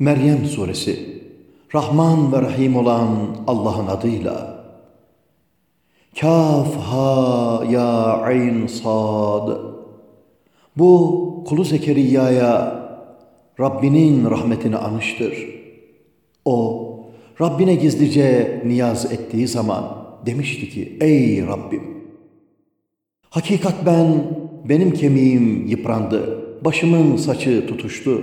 Meryem Suresi Rahman ve Rahim olan Allah'ın adıyla Kaf ha ya ayn sad Bu kulu Zekeriya'ya Rabbinin rahmetini anıştır. O Rabbine gizlice niyaz ettiği zaman demişti ki ey Rabbim Hakikat ben benim kemiğim yıprandı. Başımın saçı tutuştu.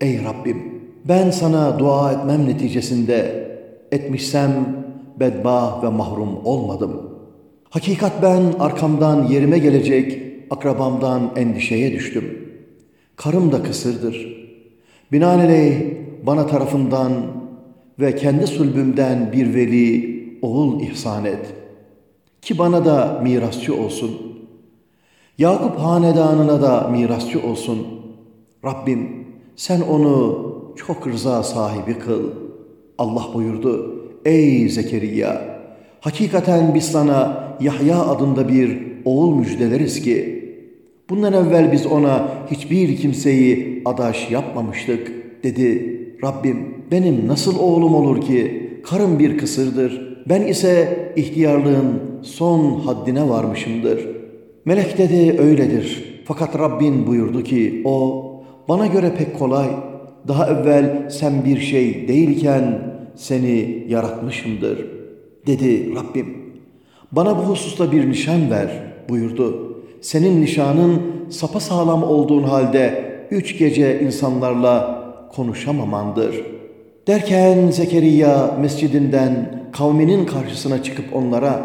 Ey Rabbim ben sana dua etmem neticesinde etmişsem bedbah ve mahrum olmadım. Hakikat ben arkamdan yerime gelecek akrabamdan endişeye düştüm. Karım da kısırdır. Binaenaleyh bana tarafından ve kendi sulbümden bir veli, oğul ihsan et. Ki bana da mirasçı olsun. Yakup hanedanına da mirasçı olsun. Rabbim sen onu çok rıza sahibi kıl. Allah buyurdu, ey Zekeriya, hakikaten biz sana Yahya adında bir oğul müjdeleriz ki, bundan evvel biz ona hiçbir kimseyi adaş yapmamıştık, dedi. Rabbim benim nasıl oğlum olur ki, karım bir kısırdır, ben ise ihtiyarlığın son haddine varmışımdır. Melek dedi öyledir. Fakat Rabbin buyurdu ki o bana göre pek kolay, daha evvel sen bir şey değilken seni yaratmışımdır dedi Rabbim. Bana bu hususta bir nişan ver buyurdu. Senin nişanın sapasağlam olduğun halde üç gece insanlarla konuşamamandır. Derken Zekeriya mescidinden kavminin karşısına çıkıp onlara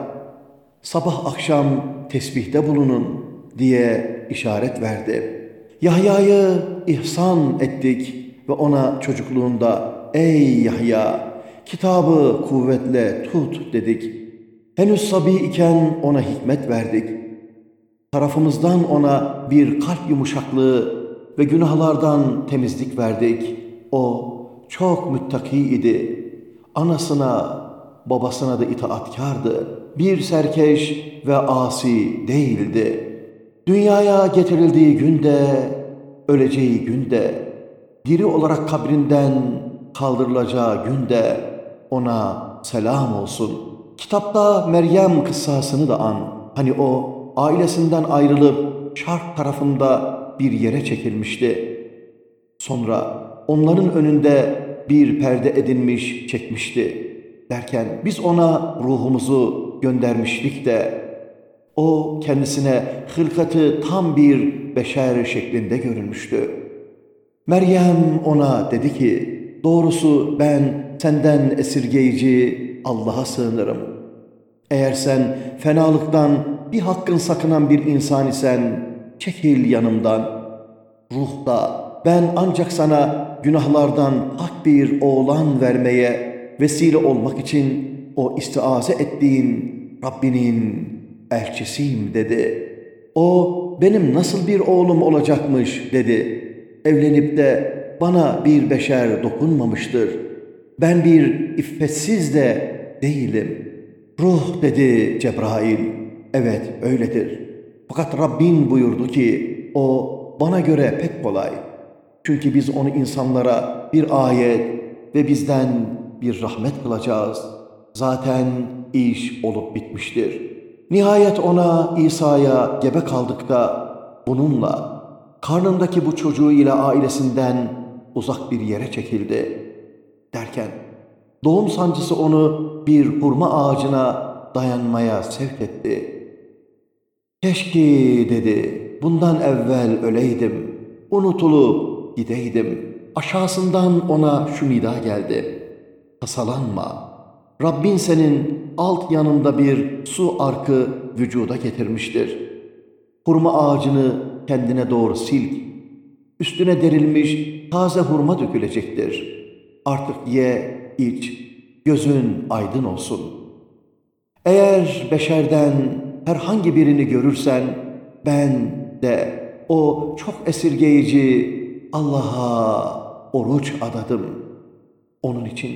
sabah akşam tesbihte bulunun diye işaret verdi. Yahya'yı ihsan ettik ve ona çocukluğunda ''Ey Yahya, kitabı kuvvetle tut.'' dedik. Henüz sabi iken ona hikmet verdik. Tarafımızdan ona bir kalp yumuşaklığı ve günahlardan temizlik verdik. O çok müttaki idi. Anasına, babasına da itaatkardı. Bir serkeş ve asi değildi. Dünyaya getirildiği günde, öleceği günde, diri olarak kabrinden kaldırılacağı günde ona selam olsun. Kitapta Meryem kıssasını da an. Hani o ailesinden ayrılıp şark tarafında bir yere çekilmişti. Sonra onların önünde bir perde edinmiş çekmişti. Derken biz ona ruhumuzu göndermiştik de o kendisine hılkatı tam bir beşer şeklinde görünmüştü. Meryem ona dedi ki, doğrusu ben senden esirgeyici Allah'a sığınırım. Eğer sen fenalıktan bir hakkın sakınan bir insan isen, çekil yanımdan. Ruhta ben ancak sana günahlardan hak bir oğlan vermeye vesile olmak için o istiaze ettiğin Rabbinin elçisiyim dedi. O benim nasıl bir oğlum olacakmış dedi evlenip de bana bir beşer dokunmamıştır. Ben bir iffetsiz de değilim. Ruh dedi Cebrail. Evet öyledir. Fakat Rabbin buyurdu ki o bana göre pek kolay. Çünkü biz onu insanlara bir ayet ve bizden bir rahmet kılacağız. Zaten iş olup bitmiştir. Nihayet ona İsa'ya gebe kaldık da bununla karnındaki bu çocuğu ile ailesinden uzak bir yere çekildi. Derken doğum sancısı onu bir hurma ağacına dayanmaya sevk etti. Keşke dedi bundan evvel öleydim, unutulup gideydim. Aşağısından ona şu nida geldi. Tasalanma, Rabbin senin alt yanında bir su arkı vücuda getirmiştir. Hurma ağacını kendine doğru silk. Üstüne derilmiş taze hurma dökülecektir. Artık ye, iç, gözün aydın olsun. Eğer beşerden herhangi birini görürsen, ben de o çok esirgeyici Allah'a oruç adadım. Onun için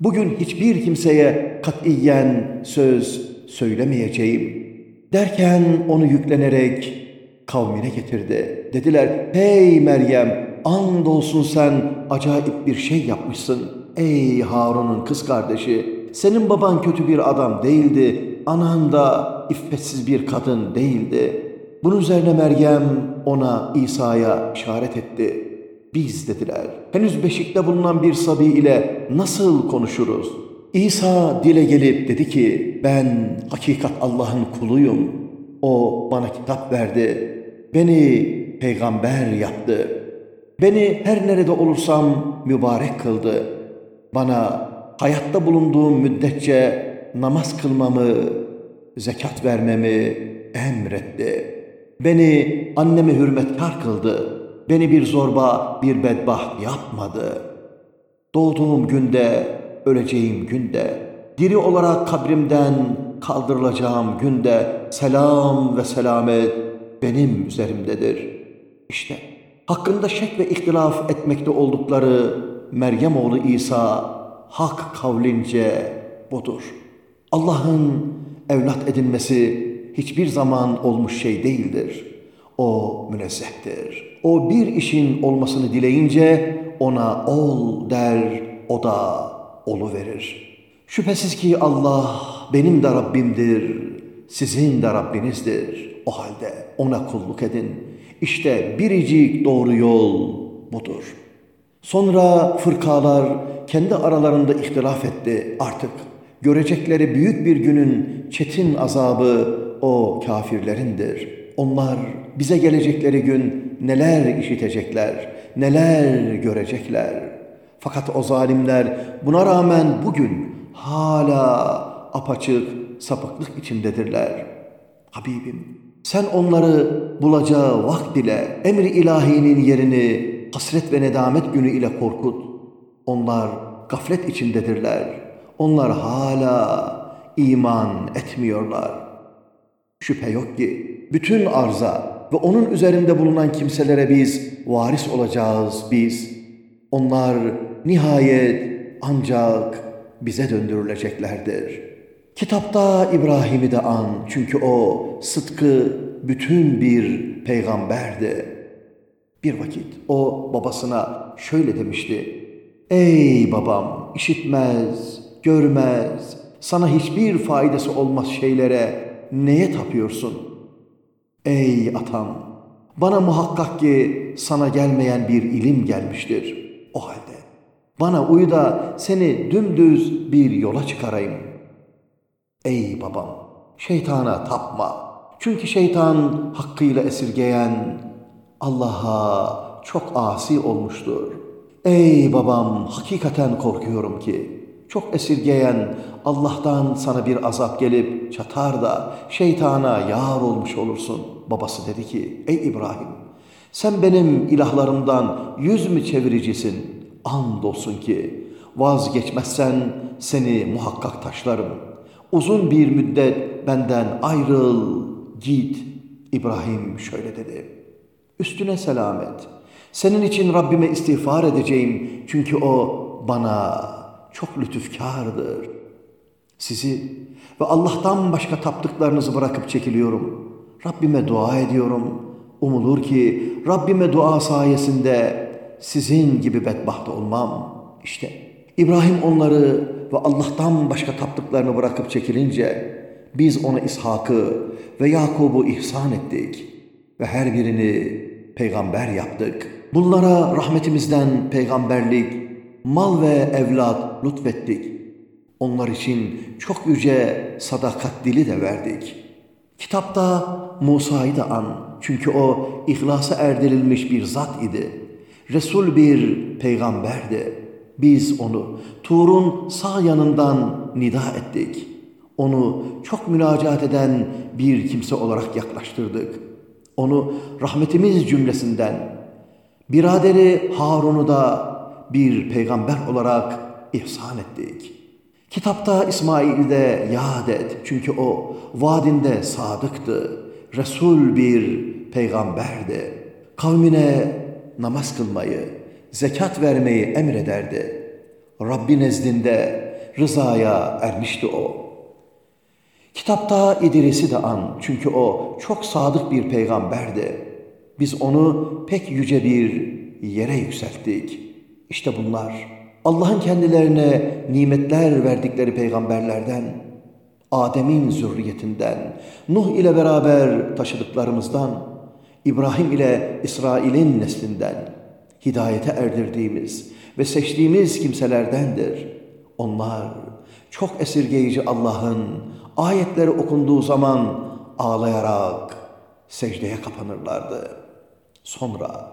bugün hiçbir kimseye katiyen söz söylemeyeceğim. Derken onu yüklenerek kavmine getirdi. Dediler, hey Meryem andolsun sen acayip bir şey yapmışsın. Ey Harun'un kız kardeşi, senin baban kötü bir adam değildi, anan da iffetsiz bir kadın değildi. Bunun üzerine Meryem ona İsa'ya işaret etti. Biz dediler, henüz beşikte bulunan bir sabi ile nasıl konuşuruz? İsa dile gelip dedi ki, ben hakikat Allah'ın kuluyum. O bana kitap verdi. Beni peygamber yaptı. Beni her nerede olursam mübarek kıldı. Bana hayatta bulunduğum müddetçe namaz kılmamı, zekat vermemi emretti. Beni anneme hürmetkar kıldı. Beni bir zorba, bir bedbaht yapmadı. Doğduğum günde, öleceğim günde, diri olarak kabrimden kaldırılacağım günde selam ve selamet benim üzerimdedir. İşte hakkında şek ve ihtilaf etmekte oldukları Meryem oğlu İsa hak kavlince budur. Allah'ın evlat edinmesi hiçbir zaman olmuş şey değildir. O münezzehtir. O bir işin olmasını dileyince ona ol der, o da olu verir. Şüphesiz ki Allah benim de Rabbimdir, sizin de Rabbinizdir. O halde ona kulluk edin. İşte biricik doğru yol budur. Sonra fırkalar kendi aralarında ihtilaf etti artık. Görecekleri büyük bir günün çetin azabı o kafirlerindir. Onlar bize gelecekleri gün neler işitecekler, neler görecekler. Fakat o zalimler buna rağmen bugün hala apaçık sapıklık içindedirler. Habibim sen onları bulacağı vakt ile emri ilahinin yerini hasret ve nedamet günü ile korkut. Onlar gaflet içindedirler. Onlar hala iman etmiyorlar. Şüphe yok ki bütün arza ve onun üzerinde bulunan kimselere biz varis olacağız biz. Onlar nihayet ancak bize döndürüleceklerdir. Kitapta İbrahim'i de an çünkü o sıtkı bütün bir peygamberdi. Bir vakit o babasına şöyle demişti. Ey babam işitmez, görmez, sana hiçbir faydası olmaz şeylere neye tapıyorsun? Ey atam, bana muhakkak ki sana gelmeyen bir ilim gelmiştir. O halde bana uyu da seni dümdüz bir yola çıkarayım. Ey babam, şeytana tapma. Çünkü şeytan hakkıyla esirgeyen Allah'a çok asi olmuştur. Ey babam, hakikaten korkuyorum ki çok esirgeyen Allah'tan sana bir azap gelip çatar da şeytana yar olmuş olursun. Babası dedi ki, ey İbrahim, sen benim ilahlarımdan yüz mü çeviricisin? Andolsun ki vazgeçmezsen seni muhakkak taşlarım. Uzun bir müddet benden ayrıl, git. İbrahim şöyle dedi. Üstüne selamet. Senin için Rabbime istiğfar edeceğim. Çünkü o bana çok lütufkardır. Sizi ve Allah'tan başka taptıklarınızı bırakıp çekiliyorum. Rabbime dua ediyorum. Umulur ki Rabbime dua sayesinde sizin gibi bedbaht olmam. İşte İbrahim onları ve Allah'tan başka taptıklarını bırakıp çekilince biz ona İshak'ı ve Yakub'u ihsan ettik ve her birini peygamber yaptık. Bunlara rahmetimizden peygamberlik, mal ve evlat lütfettik. Onlar için çok yüce sadakat dili de verdik. Kitapta Musa'yı da an çünkü o ihlasa erdirilmiş bir zat idi.'' Resul bir peygamberdi. Biz onu Tur'un sağ yanından nida ettik. Onu çok münacat eden bir kimse olarak yaklaştırdık. Onu rahmetimiz cümlesinden, biraderi Harun'u da bir peygamber olarak ihsan ettik. Kitapta İsmail'de yad et çünkü o vadinde sadıktı. Resul bir peygamberdi. Kavmine namaz kılmayı, zekat vermeyi emrederdi. Rabbi nezdinde rızaya ermişti o. Kitapta İdris'i de an çünkü o çok sadık bir peygamberdi. Biz onu pek yüce bir yere yükselttik. İşte bunlar Allah'ın kendilerine nimetler verdikleri peygamberlerden, Adem'in zürriyetinden, Nuh ile beraber taşıdıklarımızdan, İbrahim ile İsrail'in neslinden, hidayete erdirdiğimiz ve seçtiğimiz kimselerdendir. Onlar çok esirgeyici Allah'ın ayetleri okunduğu zaman ağlayarak secdeye kapanırlardı. Sonra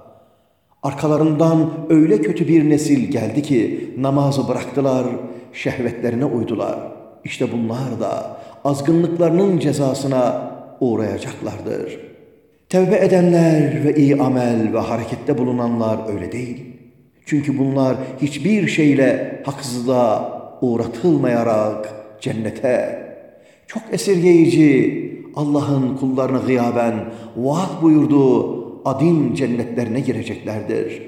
arkalarından öyle kötü bir nesil geldi ki namazı bıraktılar, şehvetlerine uydular. İşte bunlar da azgınlıklarının cezasına uğrayacaklardır. Tevbe edenler ve iyi amel ve harekette bulunanlar öyle değil. Çünkü bunlar hiçbir şeyle haksızlığa uğratılmayarak cennete, çok esirgeyici Allah'ın kullarını gıyaben vaat buyurduğu adin cennetlerine gireceklerdir.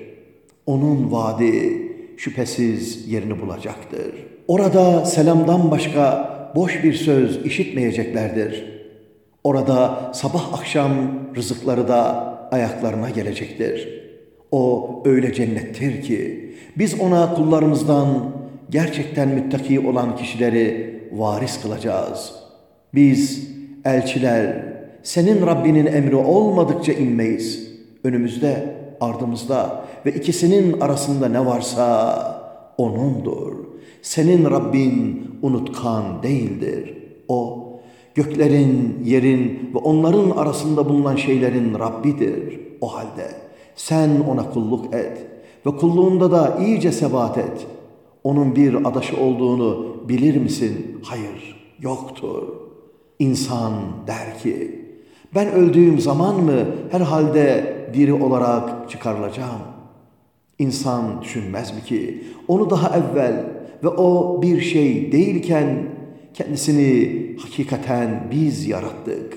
Onun vaadi şüphesiz yerini bulacaktır. Orada selamdan başka boş bir söz işitmeyeceklerdir. Orada sabah akşam rızıkları da ayaklarına gelecektir. O öyle cennettir ki biz ona kullarımızdan gerçekten müttaki olan kişileri varis kılacağız. Biz elçiler senin Rabbinin emri olmadıkça inmeyiz. Önümüzde, ardımızda ve ikisinin arasında ne varsa O'nundur. Senin Rabbin unutkan değildir. O, göklerin, yerin ve onların arasında bulunan şeylerin Rabbidir. O halde sen ona kulluk et ve kulluğunda da iyice sebat et. Onun bir adaşı olduğunu bilir misin? Hayır, yoktur. İnsan der ki, ben öldüğüm zaman mı herhalde diri olarak çıkarılacağım? İnsan düşünmez mi ki onu daha evvel ve o bir şey değilken kendisini hakikaten biz yarattık.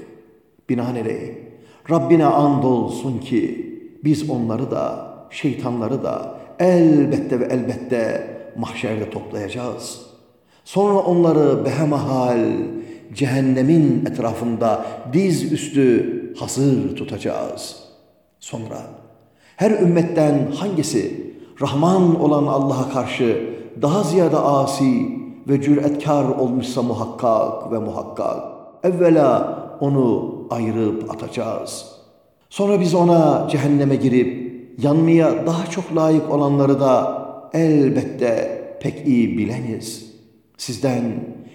Binaenaleyh Rabbine andolsun ki biz onları da şeytanları da elbette ve elbette mahşerde toplayacağız. Sonra onları behemahal cehennemin etrafında diz üstü hazır tutacağız. Sonra her ümmetten hangisi Rahman olan Allah'a karşı daha ziyade asi ve cüretkar olmuşsa muhakkak ve muhakkak evvela onu ayırıp atacağız. Sonra biz ona cehenneme girip yanmaya daha çok layık olanları da elbette pek iyi bileniz. Sizden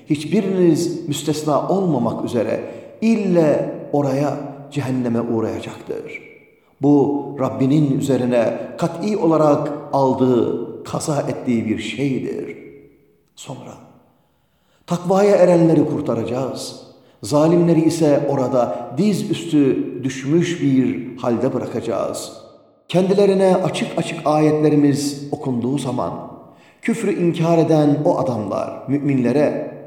hiçbiriniz müstesna olmamak üzere ille oraya cehenneme uğrayacaktır. Bu Rabbinin üzerine kat'i olarak aldığı, kaza ettiği bir şeydir. Sonra takvaya erenleri kurtaracağız. Zalimleri ise orada diz üstü düşmüş bir halde bırakacağız. Kendilerine açık açık ayetlerimiz okunduğu zaman küfrü inkar eden o adamlar müminlere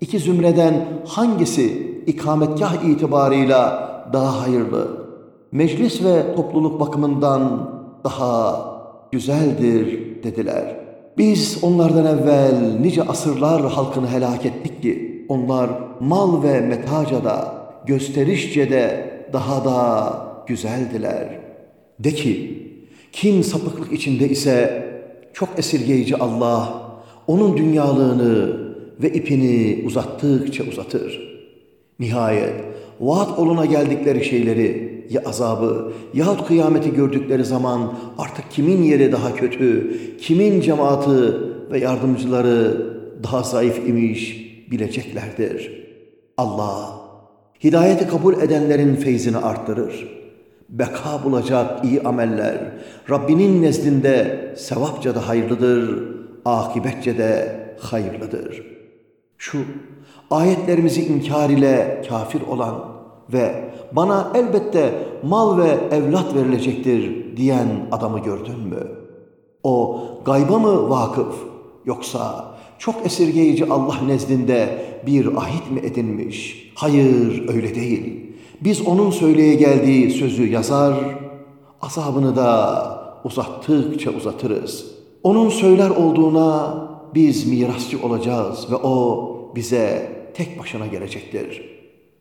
iki zümreden hangisi ikametgah itibarıyla daha hayırlı, meclis ve topluluk bakımından daha güzeldir dediler. Biz onlardan evvel nice asırlar halkını helak ettik ki onlar mal ve metaca da gösterişçe de daha da güzeldiler. De ki kim sapıklık içinde ise çok esirgeyici Allah onun dünyalığını ve ipini uzattıkça uzatır. Nihayet vaat oluna geldikleri şeyleri ya azabı yahut kıyameti gördükleri zaman artık kimin yeri daha kötü, kimin cemaati ve yardımcıları daha zayıf imiş bileceklerdir. Allah hidayeti kabul edenlerin feyzini arttırır. Beka bulacak iyi ameller Rabbinin nezdinde sevapça da hayırlıdır, akibetçe de hayırlıdır.'' Şu ayetlerimizi inkar ile kafir olan ve bana elbette mal ve evlat verilecektir diyen adamı gördün mü? O gayba mı vakıf yoksa çok esirgeyici Allah nezdinde bir ahit mi edinmiş? Hayır öyle değil. Biz onun söyleye geldiği sözü yazar, azabını da uzattıkça uzatırız. Onun söyler olduğuna biz mirasçı olacağız ve o bize tek başına gelecektir.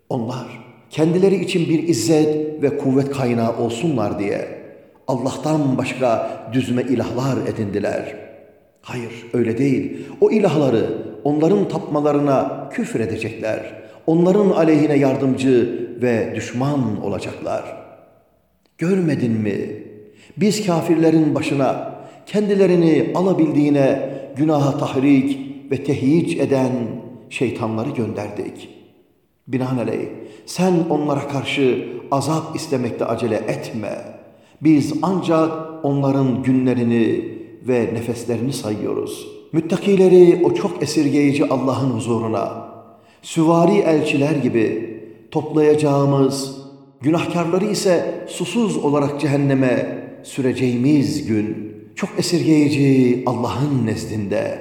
Onlar kendileri için bir izzet ve kuvvet kaynağı olsunlar diye Allah'tan başka düzme ilahlar edindiler. Hayır öyle değil. O ilahları onların tapmalarına küfür edecekler. Onların aleyhine yardımcı ve düşman olacaklar. Görmedin mi? Biz kafirlerin başına kendilerini alabildiğine günaha tahrik ve tehyic eden şeytanları gönderdik. Binaenaleyh sen onlara karşı azap istemekte acele etme. Biz ancak onların günlerini ve nefeslerini sayıyoruz. Müttakileri o çok esirgeyici Allah'ın huzuruna, süvari elçiler gibi toplayacağımız, günahkarları ise susuz olarak cehenneme süreceğimiz gün, çok esirgeyici Allah'ın nezdinde,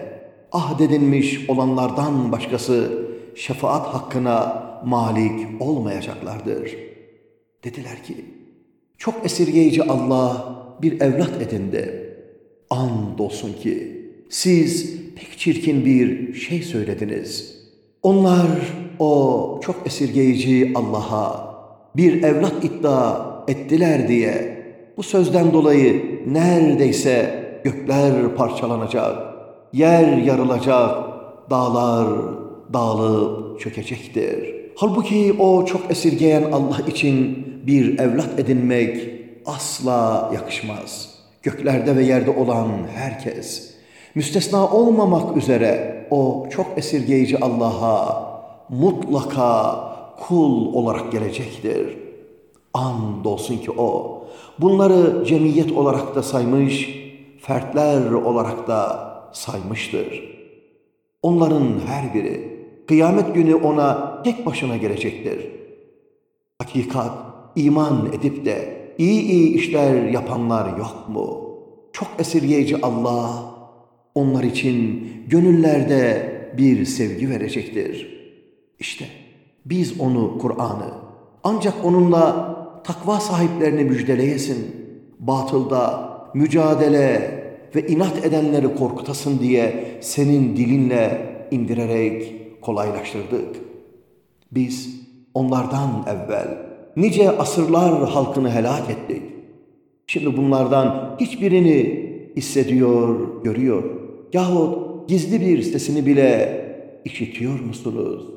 ahdedilmiş olanlardan başkası şefaat hakkına malik olmayacaklardır. Dediler ki, çok esirgeyici Allah bir evlat edindi. Andolsun ki siz pek çirkin bir şey söylediniz. Onlar o çok esirgeyici Allah'a bir evlat iddia ettiler diye bu sözden dolayı neredeyse gökler parçalanacak, yer yarılacak, dağlar dağılıp çökecektir. Halbuki o çok esirgeyen Allah için bir evlat edinmek asla yakışmaz. Göklerde ve yerde olan herkes, müstesna olmamak üzere o çok esirgeyici Allah'a mutlaka kul olarak gelecektir. Andolsun ki o, bunları cemiyet olarak da saymış, fertler olarak da saymıştır. Onların her biri kıyamet günü ona tek başına gelecektir. Hakikat, iman edip de iyi iyi işler yapanlar yok mu? Çok esirgeyici Allah, onlar için gönüllerde bir sevgi verecektir. İşte biz onu, Kur'an'ı, ancak onunla takva sahiplerini müjdeleyesin. Batılda mücadele ve inat edenleri korkutasın diye senin dilinle indirerek kolaylaştırdık. Biz onlardan evvel nice asırlar halkını helak ettik. Şimdi bunlardan hiçbirini hissediyor, görüyor yahut gizli bir sesini bile işitiyor musunuz?